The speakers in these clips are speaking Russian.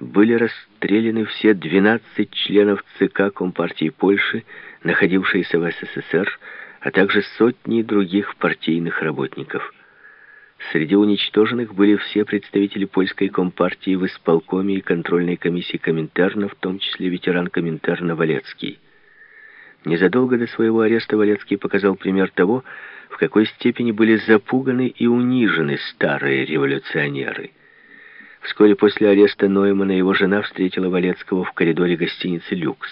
были расстреляны все 12 членов ЦК Компартии Польши, находившиеся в СССР, а также сотни других партийных работников. Среди уничтоженных были все представители польской компартии в исполкоме и контрольной комиссии Коминтерна, в том числе ветеран Коминтерна Валецкий. Незадолго до своего ареста Валецкий показал пример того, в какой степени были запуганы и унижены старые революционеры. Вскоре после ареста Ноймана его жена встретила Валецкого в коридоре гостиницы «Люкс».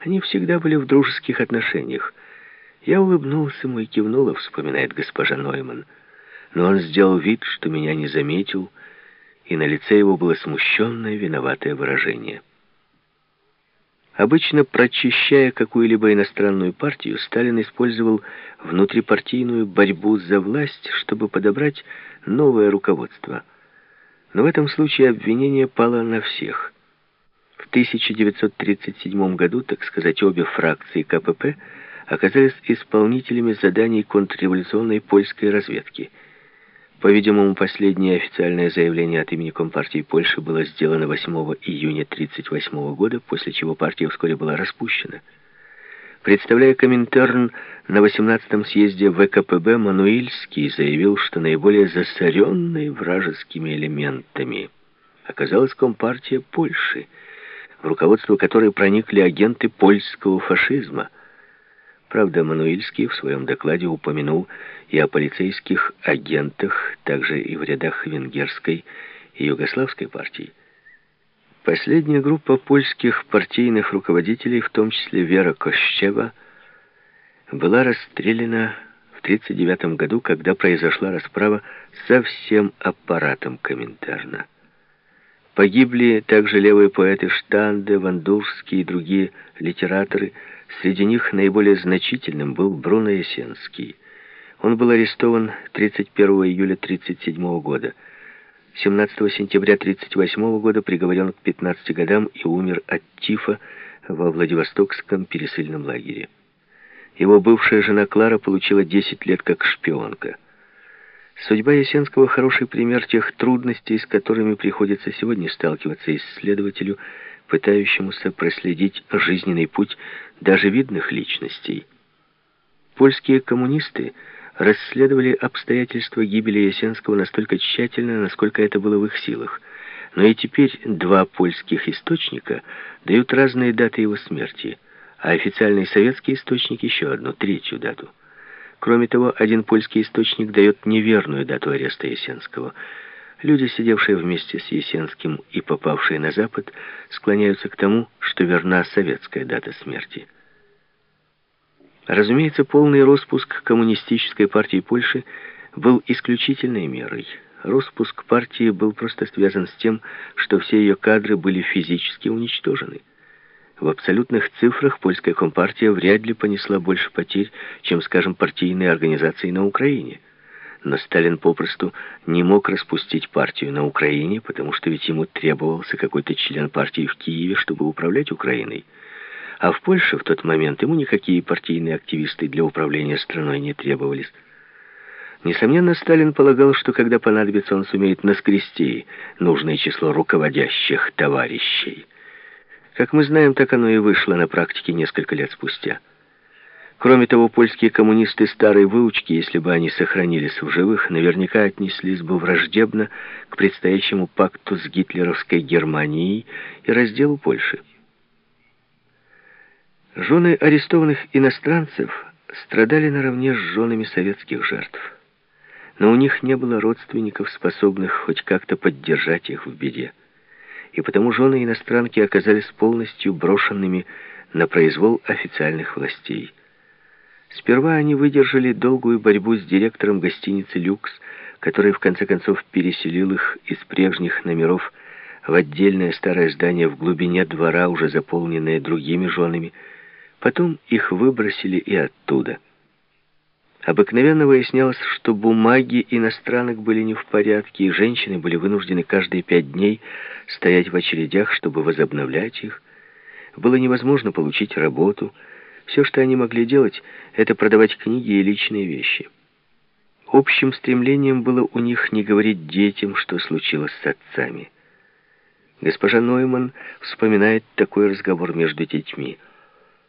Они всегда были в дружеских отношениях. Я улыбнулся ему и кивнула, вспоминает госпожа Нойман. Но он сделал вид, что меня не заметил, и на лице его было смущенное, виноватое выражение. Обычно, прочищая какую-либо иностранную партию, Сталин использовал внутрипартийную борьбу за власть, чтобы подобрать новое руководство. Но в этом случае обвинение пало на всех. В 1937 году, так сказать, обе фракции КПП оказались исполнителями заданий контрреволюционной польской разведки – по-видимому, последнее официальное заявление от имени Компартии Польши было сделано 8 июня 1938 года, после чего партия вскоре была распущена. Представляя Коминтерн на 18-м съезде ВКПБ, Мануильский заявил, что наиболее засоренной вражескими элементами оказалась Компартия Польши, в руководство которой проникли агенты польского фашизма – Правда, Мануильский в своем докладе упомянул и о полицейских агентах, также и в рядах венгерской и югославской партий. Последняя группа польских партийных руководителей, в том числе Вера Кощева, была расстреляна в 1939 году, когда произошла расправа со всем аппаратом Коминтерна. Погибли также левые поэты Штанде, Вандурский и другие литераторы. Среди них наиболее значительным был Бруно Ясенский. Он был арестован 31 июля 1937 года. 17 сентября 1938 года приговорен к 15 годам и умер от тифа во Владивостокском пересыльном лагере. Его бывшая жена Клара получила 10 лет как шпионка. Судьба Ясенского – хороший пример тех трудностей, с которыми приходится сегодня сталкиваться исследователю, пытающемуся проследить жизненный путь даже видных личностей. Польские коммунисты расследовали обстоятельства гибели Ясенского настолько тщательно, насколько это было в их силах. Но и теперь два польских источника дают разные даты его смерти, а официальный советский источник еще одну, третью дату – Кроме того, один польский источник дает неверную дату ареста Есенского. Люди, сидевшие вместе с Есенским и попавшие на Запад, склоняются к тому, что верна советская дата смерти. Разумеется, полный распуск коммунистической партии Польши был исключительной мерой. Распуск партии был просто связан с тем, что все ее кадры были физически уничтожены. В абсолютных цифрах польская компартия вряд ли понесла больше потерь, чем, скажем, партийные организации на Украине. Но Сталин попросту не мог распустить партию на Украине, потому что ведь ему требовался какой-то член партии в Киеве, чтобы управлять Украиной. А в Польше в тот момент ему никакие партийные активисты для управления страной не требовались. Несомненно, Сталин полагал, что когда понадобится, он сумеет наскрести нужное число руководящих товарищей. Как мы знаем, так оно и вышло на практике несколько лет спустя. Кроме того, польские коммунисты старой выучки, если бы они сохранились в живых, наверняка отнеслись бы враждебно к предстоящему пакту с гитлеровской Германией и разделу Польши. Жены арестованных иностранцев страдали наравне с женами советских жертв. Но у них не было родственников, способных хоть как-то поддержать их в беде и потому жены иностранки оказались полностью брошенными на произвол официальных властей. Сперва они выдержали долгую борьбу с директором гостиницы «Люкс», который в конце концов переселил их из прежних номеров в отдельное старое здание в глубине двора, уже заполненное другими женами. Потом их выбросили и оттуда. Обыкновенно выяснялось, что бумаги иностранок были не в порядке, и женщины были вынуждены каждые пять дней стоять в очередях, чтобы возобновлять их. Было невозможно получить работу. Все, что они могли делать, это продавать книги и личные вещи. Общим стремлением было у них не говорить детям, что случилось с отцами. Госпожа Нойман вспоминает такой разговор между детьми.